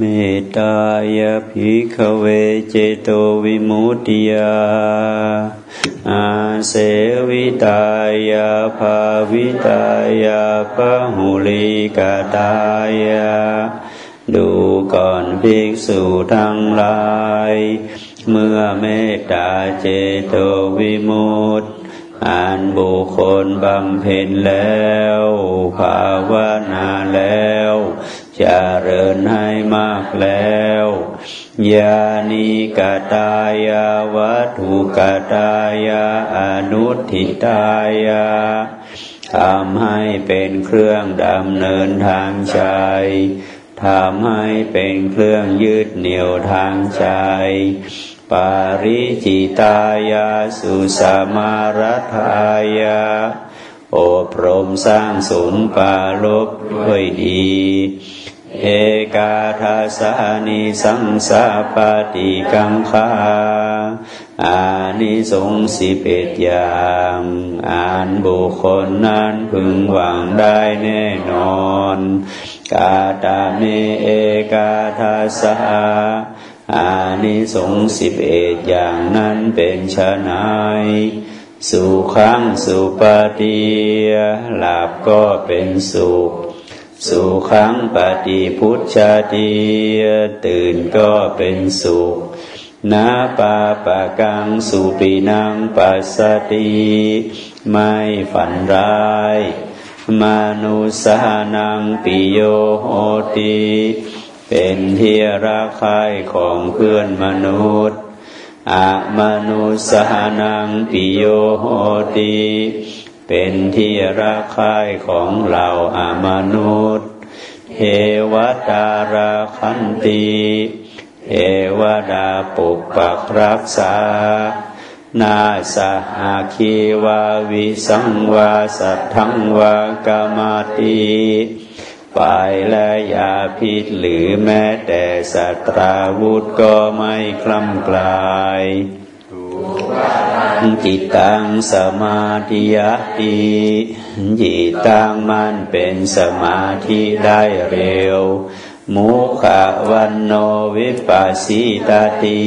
เมตตายาภิกขเวเจโตวิมุตติยาอาเสวิตายาภาวิตายาปะหุลิกาตายาดูก่อนภิกษุทั้งหลาย เมื่อเมตตาเจโตวิมุตติอ่านบุคคลบำเพ็ญแล้วภาวนา จเจริญให้มากแล้วยานิกตายาวัตถุกตายาอนุทิตายาทำให้เป็นเครื่องดำเนินทางใจทำให้เป็นเครื่องยืดเหนี่ยวทางใจ ปาริจิตายาสุสมารทายา อบรมสร้างสุนปาลบด้วยดี เอกาทัสานิสังสาปฏิกังคาอานิสงสิบเอ็ดอย่างอ่านบุคคลนั้นพึงหวังได้แน่นอน กาตาเมเอกาทัสาอานิสงสิบเอ็ดอย่างนั้นเป็นชนาย สุขังสุปฏิหลับก็เป็นสุข สุขังปฏิพุทธาตีตื่นก็เป็นสุขนาปาปะกังสุปีนังปัสสติไม่ฝันร้ายมนุสานังปิโยโหติ เป็นที่รักใคร่ของเพื่อนมนุษย์ อะมนุสานังปิโยโหติเป็นที่รักใคร่ของเราอามนุษย์เทวตาราคันติเทวดาปุกปักรักษา นาสหาคีวาวิสังวาสัทธังวากามาติ ไปและยาพิษหรือแม้แต่สัตราวุธก็ไม่คลำกลายจิตตังสมาธิยติจิตตังมันเป็นสมาธิได้เร็ว มุขวันโนวิปัสสิตาติ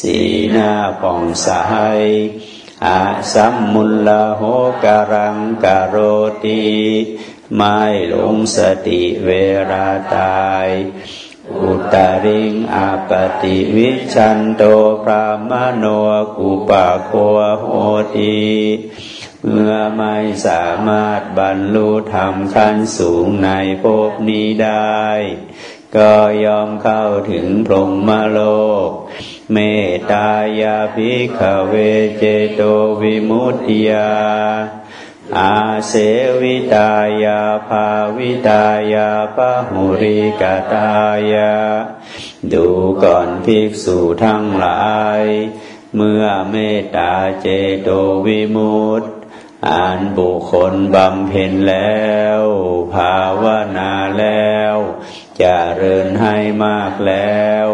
สีหน้าผ่องใสอาสัมมุลลโหการังกโรติ ไม่หลงสติเวลาตาย อุตริงอาปติวิชันโตพระมโนกุปะโคโหติเมื่อไม่สามารถบรรลุธรรมขั้นสูงในภพนี้ได้ ก็ยอมเข้าถึงพรหมโลก เมตายาภิกขเวเจโตวิมุตติยา อาเสวิตายาภาวิตายาปะหุริกตายา ดูก่อนภิกษุทั้งหลาย เมื่อเมตตาเจโตวิมุตติ อ่านบุคคลบำเพ็ญแล้ว ภาวนาแล้วจะเริญให้มากแล้ว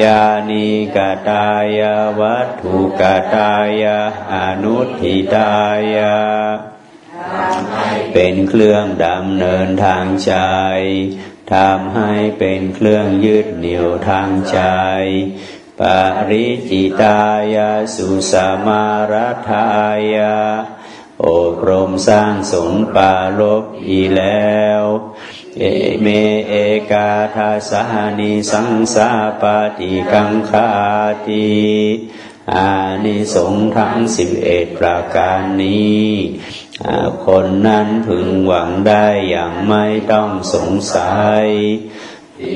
ยานิกตายาวัตถุกตายาอนุทิตายาเป็นเครื่องดำเนินทางใจทำให้เป็นเครื่องยืดเหนี่ยวทางใจปริจิตายาสุสมารัทายา อบรมสร้างสนปาลบอีแล้ว เอเมเอกาทาสานิสังสาปฏิกังคาติอานิสงทั้งสิบเอ็ดประการนี้คนนั้นพึงหวังได้อย่างไม่ต้องสงสัย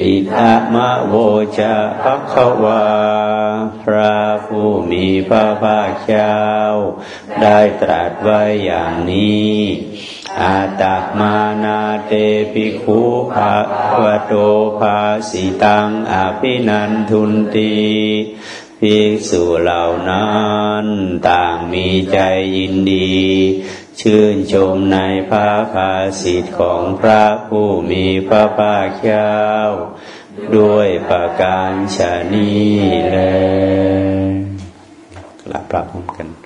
อิทามะโวจะพักวา พระผู้มีพระภาคเจ้า ได้ตรัสไว้อย่างนี้อาตมานาเตปิคุภะวะโตภาสิตังอภินันทุนตีภิกษุเหล่านั้น ต่างมีใจยินดี ชื่นชมในพระภาสิทธิ์ของพระผู้มีพระภาคเจ้า ด้วยประการชนีแลกลับพระพร้อมกัน